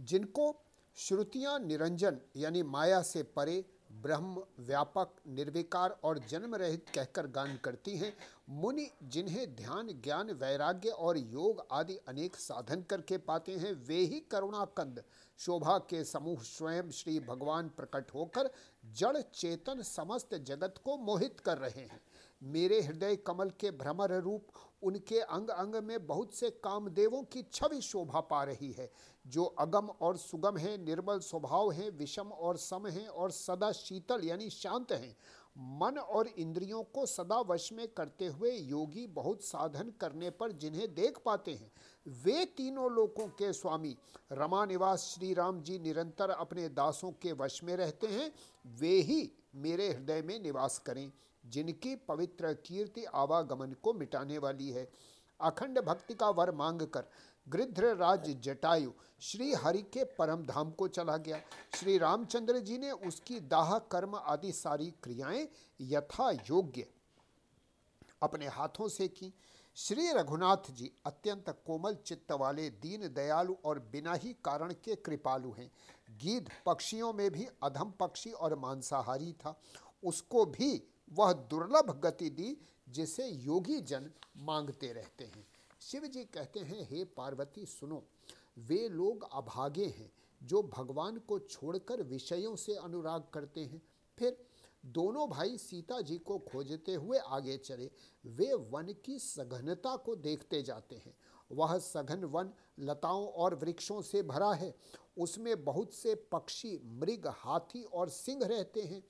जिनको श्रुतियाँ निरंजन यानी माया से परे, ब्रह्म, व्यापक, निर्विकार और जन्म रहित कहकर गान करती हैं, मुनि जिन्हें ध्यान, ज्ञान, वैराग्य और योग आदि अनेक साधन करके पाते हैं, वे ही करुणाकंद। शोभा के समूह स्वयं श्री भगवान प्रकट होकर जड़ चेतन समस्त जगत को मोहित कर रहे हैं। मेरे हृदय कमल के भ्रमर रूप, उनके अंग अंग में बहुत से कामदेवों की छवि शोभा पा रही है। जो अगम और सुगम है, निर्मल स्वभाव है, विषम और सम है और सदा शीतल यानी शांत हैं। मन और इंद्रियों को सदा वश में करते हुए योगी बहुत साधन करने पर जिन्हें देख पाते हैं। वे तीनों लोकों के स्वामी रमा निवास श्री राम जी निरंतर अपने दासों के वश में रहते हैं। वे ही मेरे हृदय में निवास करें। जिनकी पवित्र कीर्ति आवागमन को मिटाने वाली है। अखंड भक्ति का वर मांग कर गृध्र राज जटायु श्री हरि के परम धाम को चला गया। श्री रामचंद्र जी ने उसकी दाह, कर्म आदि सारी क्रियाएँ यथा योग्य अपने हाथों से की। श्री रघुनाथ जी अत्यंत कोमल चित्त वाले, दीन दयालु और बिना ही कारण के कृपालु हैं। गीध पक्षियों में भी अधम पक्षी और मांसाहारी था। उसको भी वह दुर्लभ गति दी जिसे योगी जन मांगते रहते हैं। शिव जी कहते हैं, हे पार्वती, सुनो, वे लोग अभागे हैं जो भगवान को छोड़कर विषयों से अनुराग करते हैं। फिर दोनों भाई सीता जी को खोजते हुए आगे चले। वे वन की सघनता को देखते जाते हैं। वह सघन वन लताओं और वृक्षों से भरा है। उसमें बहुत से पक्षी, मृग, हाथी और सिंह रहते हैं।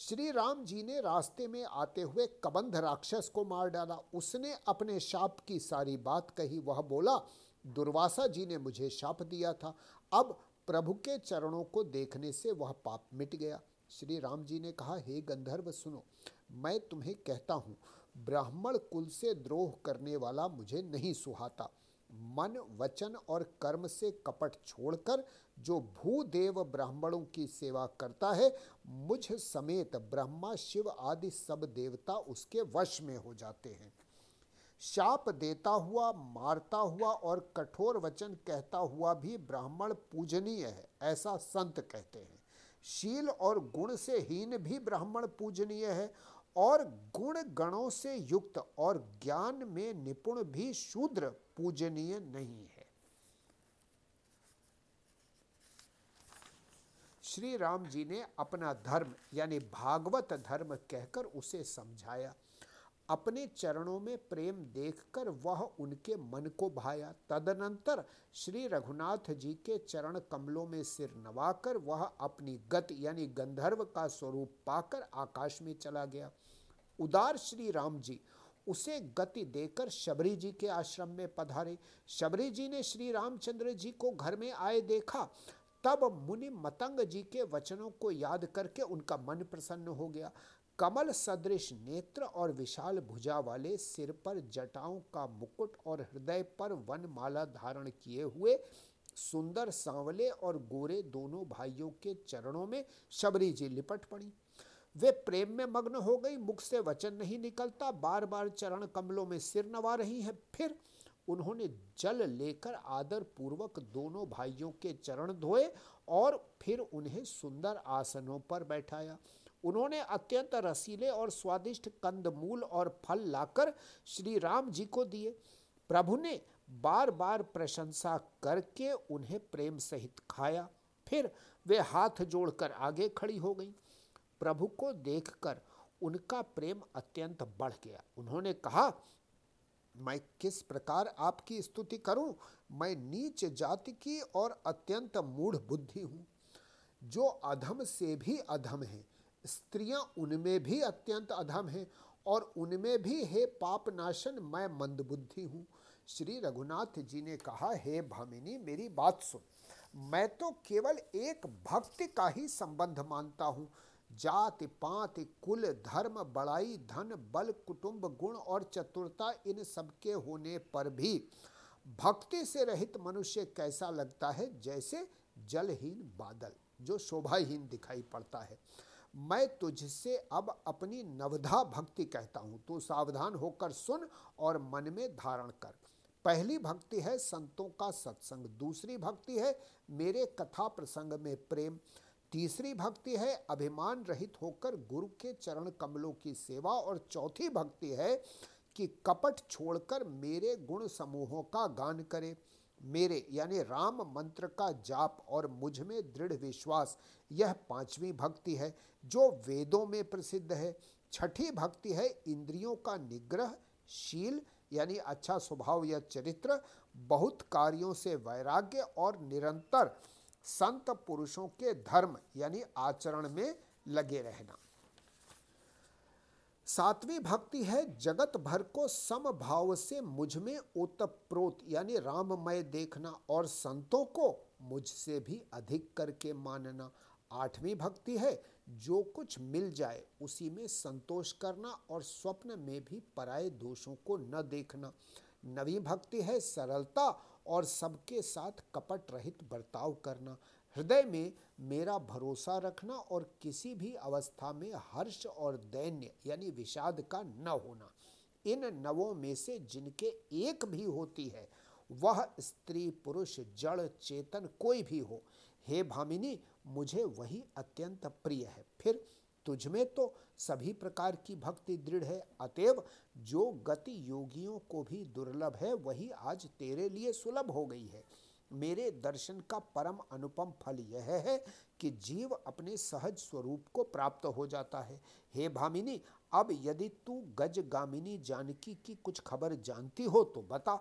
श्री राम जी ने रास्ते में आते हुए कबंध राक्षस को मार डाला। उसने अपने शाप की सारी बात कही। वह बोला, दुर्वासा जी ने मुझे शाप दिया था। अब प्रभु के चरणों को देखने से वह पाप मिट गया। श्री राम जी ने कहा, हे गंधर्व, सुनो, मैं तुम्हें कहता हूँ, ब्राह्मण कुल से द्रोह करने वाला मुझे नहीं सुहाता। मन, वचन और कर्म से कपट छोड़कर जो भूदेव ब्राह्मणों की सेवा करता है, मुझ समेत ब्रह्मा, शिव आदि सब देवता उसके वश में हो जाते हैं। शाप देता हुआ, मारता हुआ और कठोर वचन कहता हुआ भी ब्राह्मण पूजनीय है, ऐसा संत कहते हैं। शील और गुण से हीन भी ब्राह्मण पूजनीय है और गुण गणों से युक्त और ज्ञान में निपुण भी शूद्र पूजनीय नहीं है। श्री राम जी ने अपना धर्म, यानी भागवत धर्म कहकर उसे समझाया। अपने चरणों में प्रेम देखकर वह उनके मन को भाया। तदनंतर श्री रघुनाथ जी के चरण कमलों में सिर नवाकर वह अपनी गति, यानी गंधर्व का स्वरूप पाकर आकाश में चला गया। उदार श्री राम जी उसे गति देकर शबरी जी के आश्रम में पधारे। शबरी जी ने श्री रामचंद्र जी को घर में आए देखा। तब मुनि मतंग जी के वचनों को याद करके उनका मन प्रसन्न हो गया। कमल सदृश नेत्र और विशाल भुजा वाले सिर पर जटाओं का मुकुट और हृदय पर वन माला धारण किए हुए सुंदर सांवले और गोरे दोनों भाइयों के चरणों में शबरी जी लिपट पड़ी। वे प्रेम में मग्न हो गई, मुख से वचन नहीं निकलता बार बार चरण कमलों में सिर नवा रही हैं। फिर उन्होंने जल लेकर आदर पूर्वक दोनों भाइयों के चरण धोए और फिर उन्हें सुंदर आसनों पर बैठाया। उन्होंने अत्यंत रसीले और स्वादिष्ट कंदमूल और फल लाकर श्री राम जी को दिए। प्रभु ने बार बार प्रशंसा करके उन्हें प्रेम सहित खाया। फिर वे हाथ जोड़कर आगे खड़ी हो गई। प्रभु को देखकर उनका प्रेम अत्यंत बढ़ गया। उन्होंने कहा मैं किस प्रकार आपकी स्तुति करूँ? मैं नीच जाति की और अत्यंत मूढ़ बुद्धि हूँ, जो अधम से भी अधम है। स्त्रियाँ उनमें भी अत्यंत अधम हैं और उनमें भी हे पाप नाशन मैं मंदबुद्धि हूँ। श्री रघुनाथ जी ने कहा, हे भामिनी, मेरी बात सुन। मैं तो केवल एक भक्ति का ही संबंध मानता हूँ। जाति, पाति, कुल, धर्म, बड़ाई, धन, बल, कुटुंब, गुण और चतुरता इन सबके होने पर भी भक्ति से रहित मनुष्य कैसा लगता है? जैसे जलहीन बादल, जो शोभाहीन दिखाई पड़ता है। मैं तुझसे अब अपनी नवधा भक्ति कहता हूँ। तू सावधान होकर सुन और मन में धारण कर। पहली भक्ति है संतों का सत्संग। दूसरी भक्ति है मेरे कथा प्रसंग में प्रेम। तीसरी भक्ति है अभिमान रहित होकर गुरु के चरण कमलों की सेवा, और चौथी भक्ति है कि कपट छोड़कर मेरे गुण समूहों का गान करे। मेरे यानी राम मंत्र का जाप और मुझमें दृढ़ विश्वास, यह पांचवी भक्ति है जो वेदों में प्रसिद्ध है। छठी भक्ति है इंद्रियों का निग्रह, शील यानी अच्छा स्वभाव या चरित्र, बहुत कार्यों से वैराग्य और निरंतर संत पुरुषों के धर्म, यानी आचरण में लगे रहना। सातवीं भक्ति है, जगत भर को समभाव से मुझमें ओतप्रोत यानी राममय देखना और संतों को मुझसे भी अधिक करके मानना। आठवीं भक्ति है, जो कुछ मिल जाए, उसी में संतोष करना और स्वप्न में भी पराये दोषों को न देखना। नवी भक्ति है, सरलता और सबके साथ कपट रहित बर्ताव करना। हृदय में मेरा भरोसा रखना और किसी भी अवस्था में हर्ष और दैन्य, यानी विषाद का न होना। इन नवों में से जिनके एक भी होती है, वह स्त्री पुरुष जड़ चेतन कोई भी हो। हे भामिनी, मुझे वही अत्यंत प्रिय है। फिर तुझमें तो सभी प्रकार की भक्ति दृढ़ है। अतएव जो गति योगियों को भी दुर्लभ है, वही आज तेरे लिए सुलभ हो गई है। मेरे दर्शन का परम अनुपम फल यह है कि जीव अपने सहज स्वरूप को प्राप्त हो जाता है। हे भामिनी, अब यदि तू गज गामिनी जानकी की कुछ खबर जानती हो तो बता।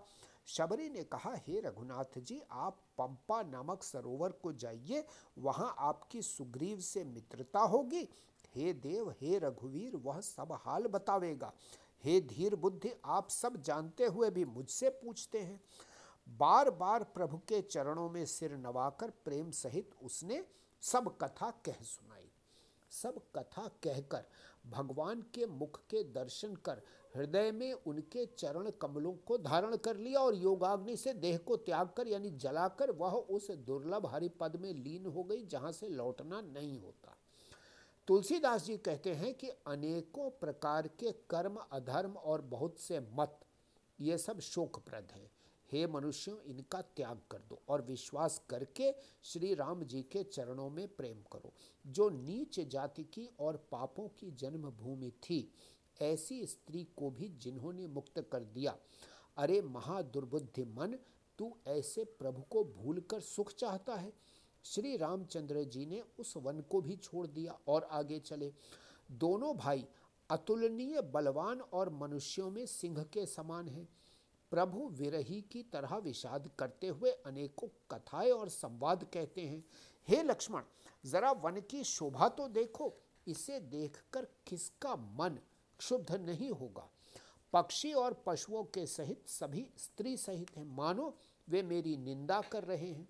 शबरी ने कहा, हे रघुनाथ जी आप पंपा नामक सरोवर को जाइए। वहाँ आपकी सुग्रीव से मित्रता होगी। हे देव, हे रघुवीर, वह सब हाल बतावेगा। हे धीर बुद्धि, आप सब जानते हुए भी मुझसे पूछते हैं। बार बार प्रभु के चरणों में सिर नवाकर प्रेम सहित उसने सब कथा कह सुनाई। सब कथा कहकर भगवान के मुख के दर्शन कर हृदय में उनके चरण कमलों को धारण कर लिया और योगाग्नि से देह को त्याग कर, यानी जलाकर, वह उस दुर्लभ हरिपद में लीन हो गई जहाँ से लौटना नहीं होता। तुलसीदास जी कहते हैं कि अनेकों प्रकार के कर्म, अधर्म और बहुत से मत, ये सब शोकप्रद हैं। हे मनुष्यों, इनका त्याग कर दो और विश्वास करके श्री राम जी के चरणों में प्रेम करो। जो नीच जाति की और पापों की जन्मभूमि थी, ऐसी स्त्री को भी जिन्होंने मुक्त कर दिया। अरे महादुर्बुद्धि मन तू ऐसे प्रभु को भूलकर सुख चाहता है? श्री रामचंद्र जी ने उस वन को भी छोड़ दिया और आगे चले। दोनों भाई अतुलनीय, बलवान और मनुष्यों में सिंह के समान हैं। प्रभु विरही की तरह विषाद करते हुए अनेकों कथाएँ और संवाद कहते हैं। हे लक्ष्मण, जरा वन की शोभा तो देखो। इसे देखकर किसका मन क्षुब्ध नहीं होगा? पक्षी और पशुओं के सहित सभी स्त्री सहित हैं। मानो वे मेरी निंदा कर रहे हैं।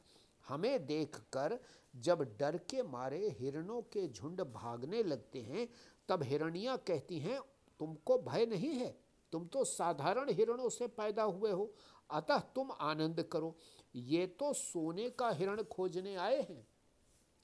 हमें देखकर जब डर के मारे हिरणों के झुंड भागने लगते हैं, तब हिरणियाँ कहती हैं, तुमको भय नहीं है? तुम तो साधारण हिरणों से पैदा हुए हो। अतः तुम आनंद करो। ये तो सोने का हिरण खोजने आए हैं।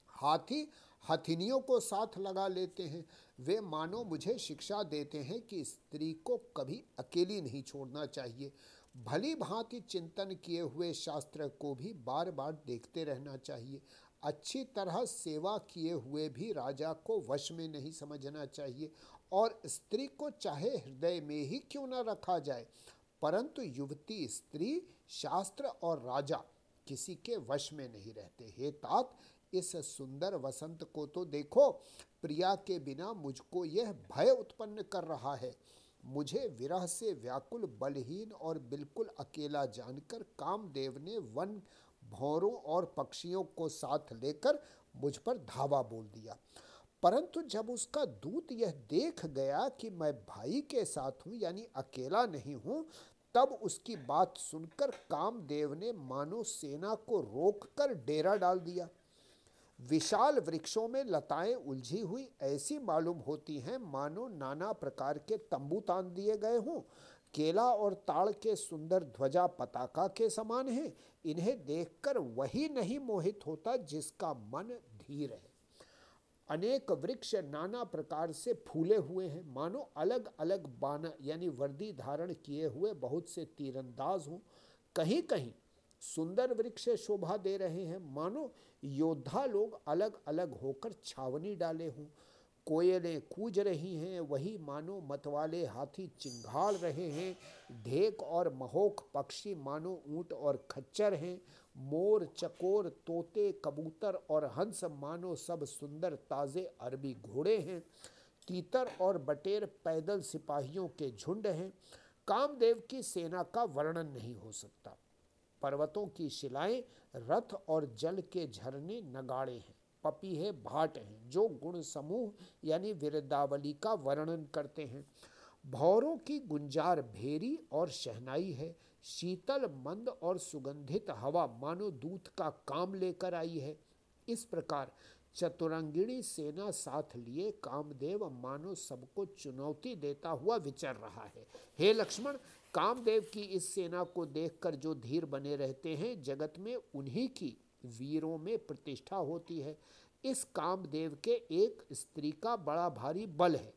हाथी हथिनियों को साथ लगा लेते हैं। वे मानो मुझे शिक्षा देते हैं कि स्त्री को कभी अकेली नहीं छोड़ना चाहिए। भली भांति चिंतन किए हुए शास्त्र को भी बार बार देखते रहना चाहिए। अच्छी तरह सेवा किए हुए भी राजा को वश में नहीं समझना चाहिए और स्त्री को चाहे हृदय में ही क्यों न रखा जाए। परंतु युवती, स्त्री, शास्त्र और राजा किसी के वश में नहीं रहते। हे तात, इस सुंदर वसंत को तो देखो, प्रिया के बिना मुझको यह भय उत्पन्न कर रहा है। मुझे विरह से व्याकुल, बलहीन और बिल्कुल अकेला जानकर कामदेव ने वन भौरों और पक्षियों को साथ लेकर मुझ पर धावा बोल दिया। परंतु जब उसका दूत यह देख गया कि मैं भाई के साथ हूँ, यानी अकेला नहीं हूँ, तब उसकी बात सुनकर कामदेव ने मानो सेना को रोककर डेरा डाल दिया। विशाल वृक्षों में लताएँ उलझी हुई, ऐसी मालूम होती हैं, मानो नाना प्रकार के तंबू तान दिए गए हों। केला और ताड़ के सुंदर ध्वजा पताका के समान हैं। इन्हें देखकर वही नहीं मोहित होता जिसका मन धीर है। अनेक वृक्ष नाना प्रकार से फूले हुए हैं। मानो अलग अलग बाना, यानी वर्दी धारण किए हुए बहुत से तीरंदाज हों। कहीं कहीं सुंदर वृक्ष शोभा दे रहे हैं। मानो योद्धा लोग अलग अलग होकर छावनी डाले हों। कोयलें कूज रही हैं, वही मानो मतवाले हाथी चिंगाड़ रहे हैं। ढेक और महोक पक्षी मानो ऊँट और खच्चर हैं। मोर, चकोर, तोते, कबूतर और हंस मानो सब सुंदर ताज़े अरबी घोड़े हैं। तीतर और बटेर पैदल सिपाहियों के झुंड हैं। कामदेव की सेना का वर्णन नहीं हो सकता। पर्वतों की शिलाएँ रथ और जल के झरने नगाड़े हैं, पपीहे भाट हैं, जो गुण समूह यानी विरदावली का वर्णन करते हैं। भौरों की गुंजार भेरी और शहनाई है, शीतल, मंद और सुगंधित हवा मानो दूत का काम लेकर आई है। इस प्रकार चतुरंगिणी सेना साथ लिए कामदेव मानो सबको चुनौती देता हुआ विचर रहा है। हे लक्ष्मण कामदेव की इस सेना को देखकर जो धीर बने रहते हैं, जगत में उन्हीं की वीरों में प्रतिष्ठा होती है। इस कामदेव के एक स्त्री का बड़ा भारी बल है।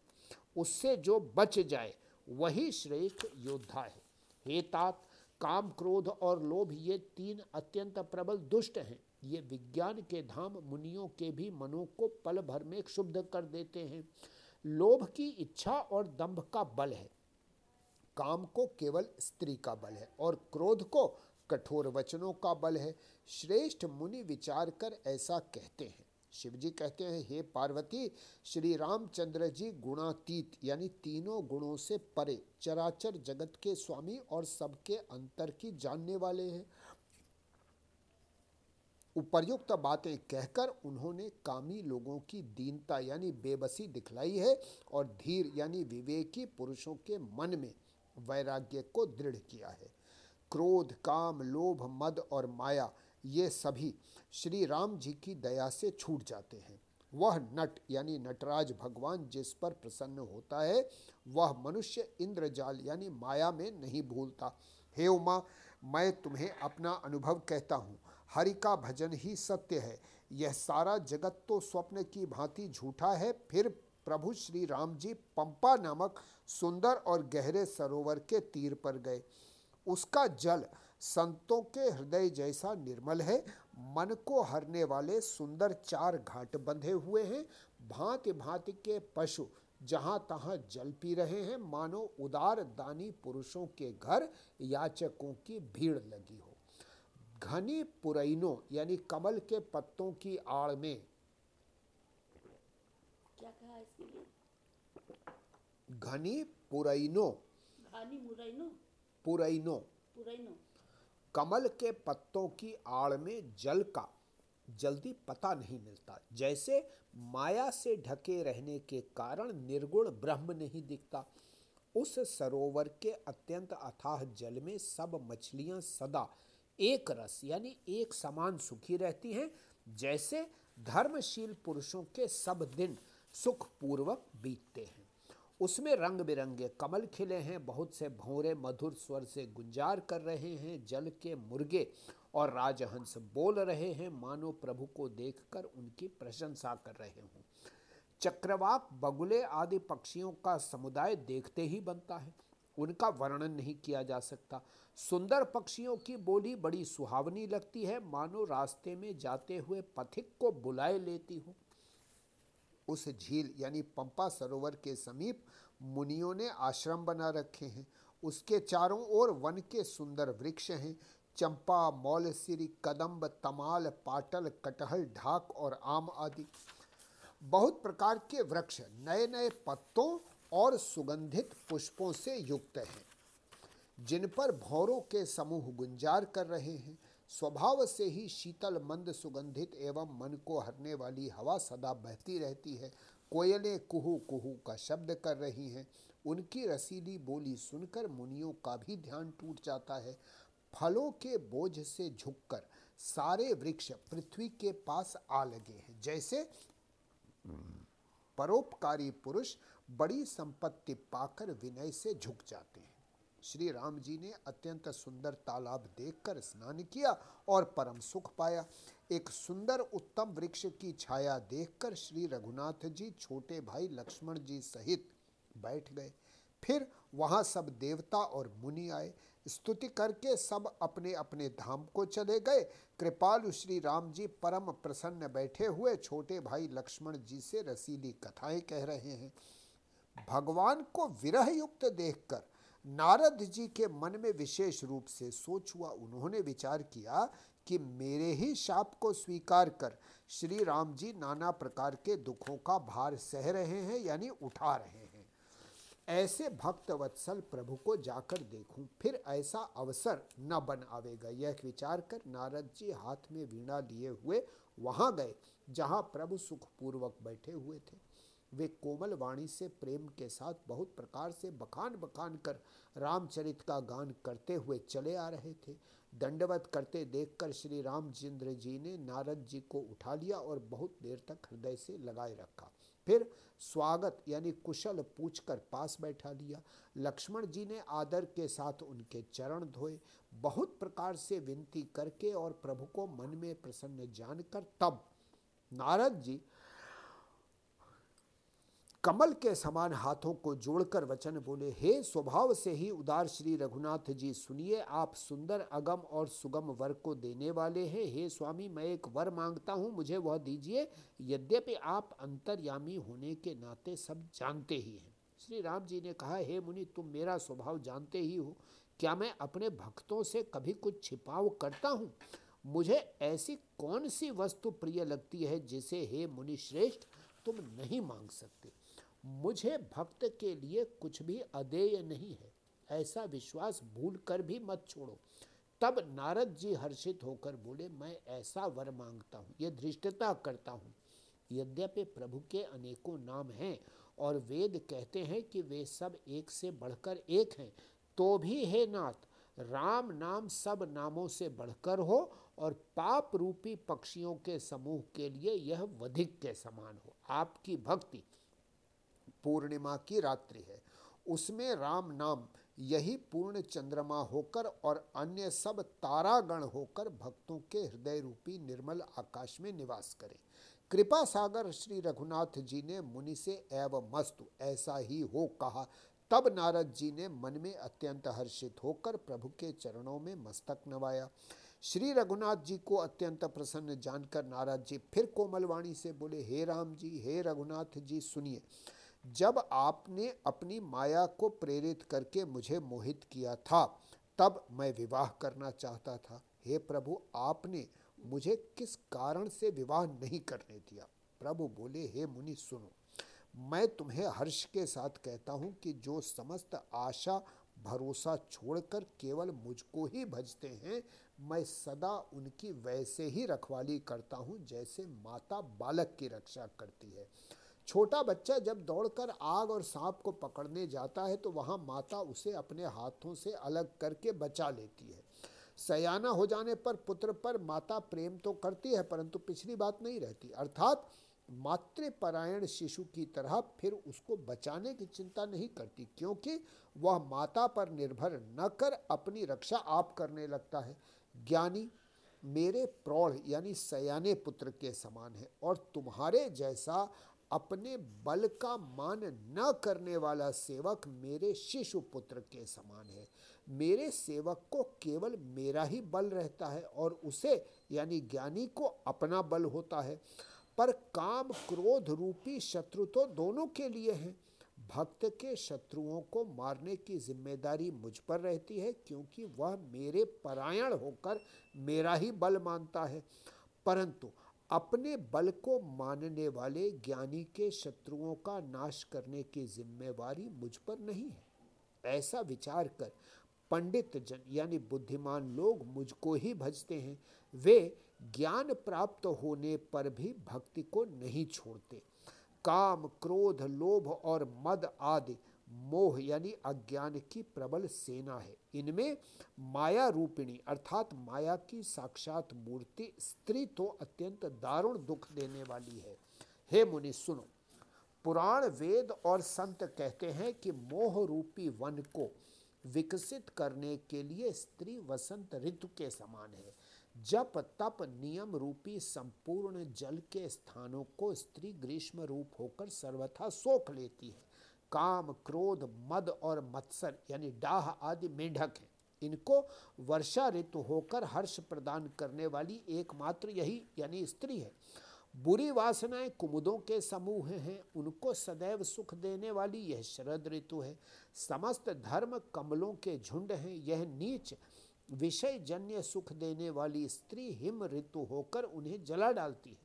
उससे जो बच जाए, वही श्रेष्ठ योद्धा है। हे तात, काम क्रोध और लोभ ये तीन अत्यंत प्रबल दुष्ट हैं। ये विज्ञान के धाम मुनियों के भी मनों को पल भर में क्षुब्ध कर देते हैं। लोभ की इच्छा और दंभ का बल है। काम को केवल स्त्री का बल है और क्रोध को कठोर वचनों का बल है। श्रेष्ठ मुनि विचार कर ऐसा कहते हैं। शिव जी कहते हैं, हे पार्वती, श्री रामचंद्र जी गुणातीत, यानी तीनों गुणों से परे चराचर जगत के स्वामी और सबके अंतर की जानने वाले हैं। उपर्युक्त बातें कहकर उन्होंने कामी लोगों की दीनता, यानी बेबसी दिखलाई है और धीर, यानी विवेकी पुरुषों के मन में वैराग्य को दृढ़ किया है। क्रोध, काम, लोभ, मद और माया, ये सभी श्री राम जी की दया से छूट जाते हैं। वह नट, यानी नटराज भगवान जिस पर प्रसन्न होता है, वह मनुष्य इंद्रजाल, यानी माया में नहीं भूलता। हे उमा, मैं तुम्हें अपना अनुभव कहता हूँ। हरि का भजन ही सत्य है। यह सारा जगत तो स्वप्न की भांति झूठा है। फिर प्रभु श्री राम जी पंपा नामक सुंदर और गहरे सरोवर के तीर पर गए। उसका जल संतों के हृदय जैसा निर्मल है। मन को हरने वाले सुंदर चार घाट बंधे हुए हैं। भांति भांति के पशु जहाँ तहाँ जल पी रहे हैं। मानो उदार दानी पुरुषों के घर, याचकों की भीड़ लगी हो। घनी पुरैनो, यानी कमल के पत्तों की आड़ में क्या कहा इसके लिए घनी पुरैनो घानी मुरैनो पुरैनो पुरैनो कमल के पत्तों की आड़ में जल का जल्दी पता नहीं मिलता। जैसे माया से ढके रहने के कारण निर्गुण ब्रह्म नहीं दिखता। उस सरोवर के अत्यंत अथाह जल में सब मछलियाँ सदा एक रस यानी एक समान सुखी रहती हैं। जैसे धर्मशील पुरुषों के सब दिन सुखपूर्वक बीतते हैं। उसमें रंग बिरंगे कमल खिले हैं, बहुत से भौरे मधुर स्वर से गुंजार कर रहे हैं, जल के मुर्गे और राजहंस बोल रहे हैं। मानो प्रभु को देखकर उनकी प्रशंसा कर रहे हों। चक्रवाक बगुले आदि पक्षियों का समुदाय देखते ही बनता है। उनका वर्णन नहीं किया जा सकता। सुंदर पक्षियों की बोली बड़ी सुहावनी लगती है। मानो रास्ते में जाते हुए पथिक को बुलाए लेती हो। उस झील यानी पंपा सरोवर के समीप मुनियों ने आश्रम बना रखे हैं। उसके चारों ओर वन के सुंदर वृक्ष हैं। चंपा, मौलसिरी, कदम्ब, तमाल, पाटल, कटहल, ढाक और आम आदि। बहुत प्रकार के वृक्ष नए नए पत्तों और सुगंधित पुष्पों से युक्त हैं, जिन पर भौरों के समूह गुंजार कर रहे हैं। स्वभाव से ही शीतल, मंद, सुगंधित एवं मन को हरने वाली हवा सदा बहती रहती है। कोयलें कुहू कुहू का शब्द कर रही हैं। उनकी रसीली बोली सुनकर मुनियों का भी ध्यान टूट जाता है। फलों के बोझ से झुककर सारे वृक्ष पृथ्वी के पास आ लगे हैं। जैसे परोपकारी पुरुष बड़ी संपत्ति पाकर विनय से झुक जाते हैं। श्री राम जी ने अत्यंत सुंदर तालाब देखकर स्नान किया और परम सुख पाया। एक सुंदर उत्तम वृक्ष की छाया देखकर श्री रघुनाथ जी, छोटे भाई लक्ष्मण जी सहित बैठ गए। फिर वहाँ सब देवता और मुनि आए। स्तुति करके सब अपने अपने धाम को चले गए। कृपालु श्री राम जी परम प्रसन्न बैठे हुए छोटे भाई लक्ष्मण जी से रसीली कथाएँ कह रहे हैं। भगवान को विरह युक्त देखकर नारद जी के मन में विशेष रूप से सोच हुआ उन्होंने विचार किया कि मेरे ही शाप को स्वीकार कर श्री राम जी नाना प्रकार के दुखों का भार सह रहे हैं, यानी उठा रहे हैं। ऐसे भक्त वत्सल प्रभु को जाकर देखूँ, फिर ऐसा अवसर न बन आवेगा। यह विचार कर नारद जी हाथ में वीणा लिए हुए वहाँ गए, जहाँ प्रभु सुखपूर्वक बैठे हुए थे। वे कोमल वाणी से, प्रेम के साथ बहुत प्रकार से बखान बखान कर रामचरित का गान करते हुए चले आ रहे थे। दंडवत करते देखकर श्री रामचंद्र जी ने नारद जी को उठा लिया और बहुत देर तक हृदय से लगाए रखा। फिर स्वागत यानी कुशल पूछकर पास बैठा लिया। लक्ष्मण जी ने आदर के साथ उनके चरण धोए। बहुत प्रकार से विनती करके और प्रभु को मन में प्रसन्न जानकर तब नारद जी कमल के समान हाथों को जोड़कर वचन बोले, हे स्वभाव से ही उदार श्री रघुनाथ जी, सुनिए, आप सुंदर अगम और सुगम वर को देने वाले हैं। हे स्वामी, मैं एक वर माँगता हूँ, मुझे वह दीजिए। यद्यपि आप अंतर्यामी होने के नाते सब जानते ही हैं। श्री राम जी ने कहा, हे मुनि, तुम मेरा स्वभाव जानते ही हो। क्या मैं अपने भक्तों से कभी कुछ छिपाव करता हूँ? मुझे ऐसी कौन सी वस्तु प्रिय लगती है जिसे, हे मुनि श्रेष्ठ, तुम नहीं मांग सकते? मुझे भक्त के लिए कुछ भी अदेय नहीं है। ऐसा विश्वास भूल कर भी मत छोड़ो। तब नारद जी हर्षित होकर बोले, मैं ऐसा वर माँगता हूँ, ये धृष्टता करता हूँ। यद्यपि प्रभु के अनेकों नाम हैं और वेद कहते हैं कि वे सब एक से बढ़कर एक हैं तो भी हे नाथ, राम नाम सब नामों से बढ़कर हो और पाप रूपी पक्षियों के समूह के लिए यह वधिक के समान हो। आपकी भक्ति पूर्णिमा की रात्रि है। उसमें राम नाम, यही पूर्ण चंद्रमा होकर और अन्य सब तारागण होकर भक्तों के हृदय रूपी निर्मल आकाश में निवास करे। कृपा सागर श्री रघुनाथ जी ने मुनि से एव मस्तु, ऐसा ही हो कहा। तब नारद जी ने मन में अत्यंत हर्षित होकर प्रभु के चरणों में मस्तक नवाया। श्री रघुनाथ जी को अत्यंत प्रसन्न जानकर नारद जी फिर कोमलवाणी से बोले, हे राम जी, हे रघुनाथ जी, सुनिए। जब आपने अपनी माया को प्रेरित करके मुझे मोहित किया था, तब मैं विवाह करना चाहता था। हे प्रभु, आपने मुझे किस कारण से विवाह नहीं करने दिया? प्रभु बोले, हे मुनि, सुनो, मैं तुम्हें हर्ष के साथ कहता हूँ कि जो समस्त आशा, भरोसा छोड़कर केवल मुझको ही भजते हैं, मैं सदा उनकी वैसे ही रखवाली करता हूँ जैसे माता बालक की रक्षा करती है। छोटा बच्चा जब दौड़कर आग और सांप को पकड़ने जाता है तो वहाँ माता उसे अपने हाथों से अलग करके बचा लेती है। सयाना हो जाने पर पुत्र पर माता प्रेम तो करती है, परंतु पिछली बात नहीं रहती। अर्थात मातृपरायण शिशु की तरह फिर उसको बचाने की चिंता नहीं करती, क्योंकि वह माता पर निर्भर न कर अपनी रक्षा आप करने लगता है। ज्ञानी, मेरे प्रौढ़ यानी सयाने पुत्र के समान है, और तुम्हारे जैसा अपने बल का मान न करने वाला सेवक मेरे शिशु पुत्र के समान है। मेरे सेवक को केवल मेरा ही बल रहता है और उसे, यानी ज्ञानी को अपना बल होता है। पर काम क्रोध रूपी शत्रु तो दोनों के लिए हैं। भक्त के शत्रुओं को मारने की ज़िम्मेदारी मुझ पर रहती है, क्योंकि वह मेरे परायण होकर मेरा ही बल मानता है। परंतु अपने बल को मानने वाले ज्ञानी के शत्रुओं का नाश करने की जिम्मेवारी मुझ पर नहीं है। ऐसा विचार कर पंडित जन, यानी बुद्धिमान लोग मुझको ही भजते हैं। वे ज्ञान प्राप्त होने पर भी भक्ति को नहीं छोड़ते। काम, क्रोध, लोभ और मद आदि मोह यानी अज्ञान की प्रबल सेना है। इनमें माया रूपिणी अर्थात माया की साक्षात मूर्ति स्त्री तो अत्यंत दारुण दुख देने वाली है। हे मुनि, सुनो। पुराण वेद और संत कहते हैं कि मोह रूपी वन को विकसित करने के लिए स्त्री वसंत ऋतु के समान है। जप, तप, नियम रूपी संपूर्ण जल के स्थानों को स्त्री ग्रीष्म रूप होकर सर्वथा सोख लेती है। काम, क्रोध, मद और मत्सर, यानी डाह आदि मेढक हैं। इनको वर्षा ऋतु होकर हर्ष प्रदान करने वाली एकमात्र यही, यानी स्त्री है। बुरी वासनाएँ कुमुदों के समूह हैं। उनको सदैव सुख देने वाली यह शरद ऋतु है। समस्त धर्म कमलों के झुंड हैं। यह नीच विषय जन्य सुख देने वाली स्त्री हिम ऋतु होकर उन्हें जला डालती है।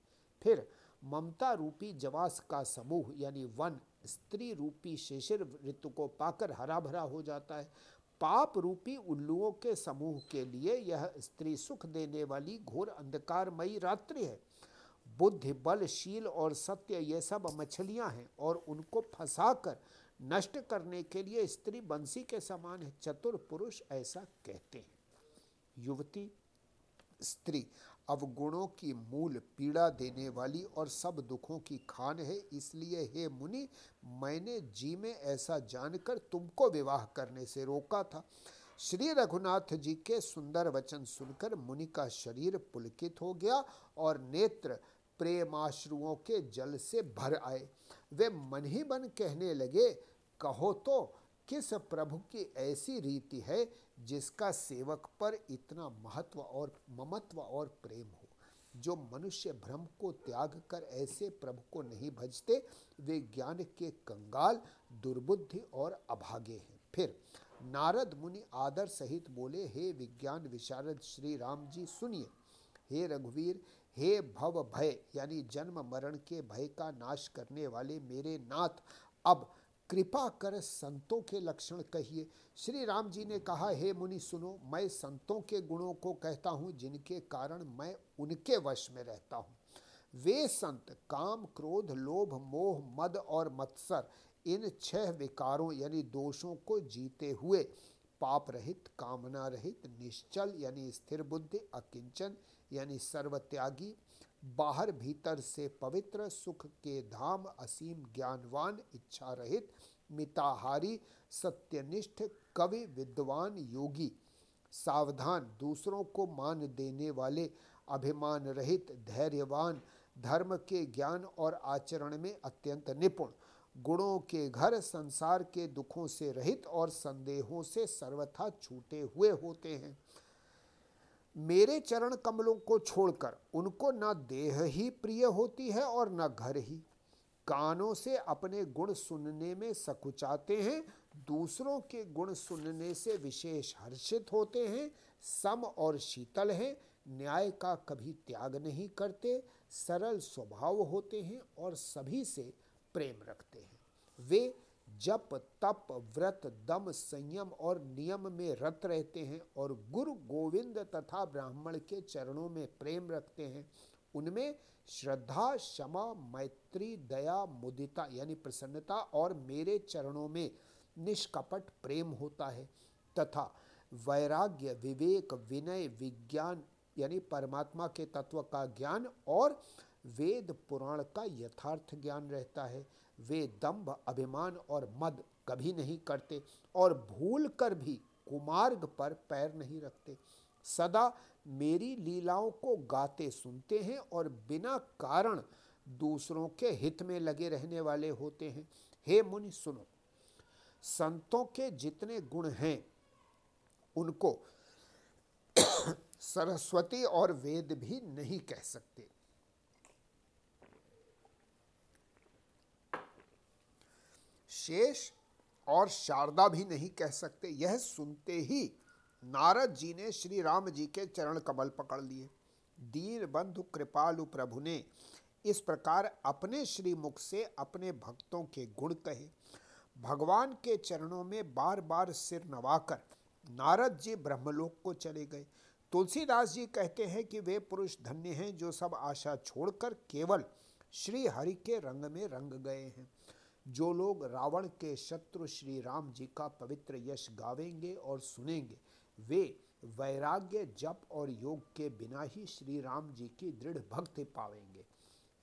फिर ममता रूपी जवास का समूह, यानी वन स्त्री रूपी शिशिर ऋतु को पाकर हरा भरा हो जाता है। पाप रूपी उल्लुओं के समूह के लिए यह स्त्री सुख देने वाली घोर अंधकारमयी रात्रि है। बुद्धि, बल, शील और सत्य, ये सब मछलियाँ हैं और उनको फंसाकर नष्ट करने के लिए स्त्री बंसी के समान है। चतुर पुरुष ऐसा कहते हैं। युवती, स्त्री अवगुणों की मूल पीड़ा देने वाली और सब दुखों की खान है, इसलिए हे मुनि, मैंने जी में ऐसा जानकर तुमको विवाह करने से रोका था। श्री रघुनाथ जी के सुंदर वचन सुनकर मुनि का शरीर पुलकित हो गया और नेत्र प्रेमाश्रुओं के जल से भर आए। वे मन ही मन कहने लगे, कहो तो किस प्रभु की ऐसी रीति है जिसका सेवक पर इतना महत्व और ममत्व और प्रेम हो। जो मनुष्य भ्रम को त्याग कर ऐसे प्रभु को नहीं भजते, वे ज्ञान के कंगाल, दुर्बुद्धि और अभागे हैं। फिर, नारद मुनि आदर सहित बोले, हे विज्ञान विशारद श्री राम जी, सुनिए। हे रघुवीर, हे भव भय, यानी जन्म मरण के भय का नाश करने वाले मेरे नाथ, अब कृपा कर संतों के लक्षण कहिए। श्री राम जी ने कहा, हे मुनि, सुनो, मैं संतों के गुणों को कहता हूँ, जिनके कारण मैं उनके वश में रहता हूँ। वे संत काम, क्रोध, लोभ, मोह, मद और मत्सर, इन छह विकारों यानी दोषों को जीते हुए, पाप रहित, कामना रहित, निश्चल यानी स्थिर बुद्धि, अकिंचन यानी सर्वत्यागी बाहर भीतर से पवित्र सुख के धाम असीम ज्ञानवान इच्छा रहित मिताहारी, सत्यनिष्ठ, कवि, विद्वान, योगी। सावधान, दूसरों को मान देने वाले, अभिमान रहित, धैर्यवान, धर्म के ज्ञान और आचरण में अत्यंत निपुण। गुणों के घर संसार के दुखों से रहित और संदेहों से सर्वथा छूटे हुए होते हैं। मेरे चरण कमलों को छोड़कर उनको न देह ही प्रिय होती है और न घर ही। कानों से अपने गुण सुनने में सकुचाते हैं, दूसरों के गुण सुनने से विशेष हर्षित होते हैं, सम और शीतल हैं, न्याय का कभी त्याग नहीं करते, सरल स्वभाव होते हैं और सभी से प्रेम रखते हैं। वे जप, तप, व्रत, दम, संयम और नियम में रत रहते हैं और गुरु गोविंद तथा ब्राह्मण के चरणों में प्रेम रखते हैं। उनमें श्रद्धा, क्षमा, मैत्री, दया, मुदिता यानी प्रसन्नता और मेरे चरणों में निष्कपट प्रेम होता है तथा वैराग्य, विवेक, विनय, विज्ञान यानी परमात्मा के तत्व का ज्ञान और वेद पुराण का यथार्थ ज्ञान रहता है। वे दंभ अभिमान और मद कभी नहीं करते और भूल कर भी कुमार्ग पर पैर नहीं रखते। सदा मेरी लीलाओं को गाते सुनते हैं और बिना कारण दूसरों के हित में लगे रहने वाले होते हैं। हे मुनि, सुनो। संतों के जितने गुण हैं, उनको सरस्वती और वेद भी नहीं कह सकते। शेष और शारदा भी नहीं कह सकते। यह सुनते ही नारद जी ने श्री राम जी के चरण कमल पकड़ लिए। दीन बंधु कृपालु प्रभु ने इस प्रकार अपने श्री मुख से अपने भक्तों के गुण कहे। भगवान के चरणों में बार बार सिर नवाकर नारद जी ब्रह्मलोक को चले गए। तुलसीदास जी कहते हैं कि वे पुरुष धन्य हैं जो सब आशा छोड़कर केवल श्री हरि के रंग में रंग गए हैं। जो लोग रावण के शत्रु श्री राम जी का पवित्र यश गावेंगे और सुनेंगे, वे वैराग्य, जप और योग के बिना ही श्री राम जी की दृढ़ भक्ति पावेंगे।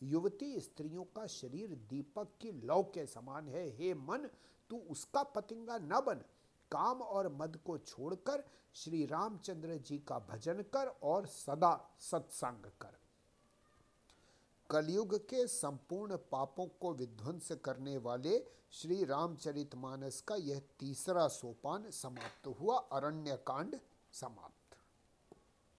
युवती स्त्रियों का शरीर दीपक की लौ के समान है। हे मन, तू उसका पतिंगा न बन। काम और मद को छोड़कर श्री रामचंद्र जी का भजन कर और सदा सत्संग कर। कलयुग के संपूर्ण पापों को विध्वंस करने वाले श्री रामचरितमानस का यह तीसरा सोपान समाप्त हुआ अरण्य कांड समाप्त।